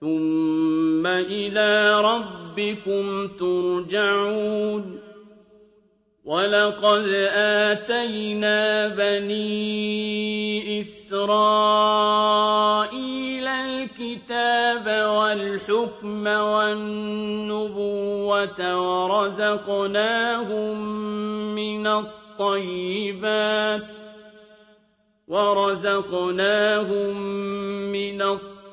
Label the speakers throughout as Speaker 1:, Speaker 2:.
Speaker 1: ثم إلى ربكم ترجعون ولقد آتينا بني إسرائيل الكتاب والحكم والنبوة ورزقناهم من الطيبات ورزقناهم من الطيبات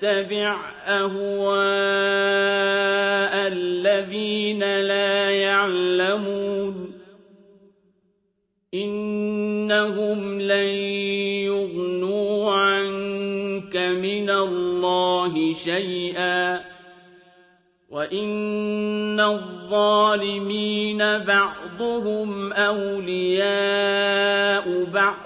Speaker 1: تتبع أهواء الذين لا يعلمون إنهم لن يغنوا عنك من الله شيئا وإن الظالمين بعضهم أولياء بعض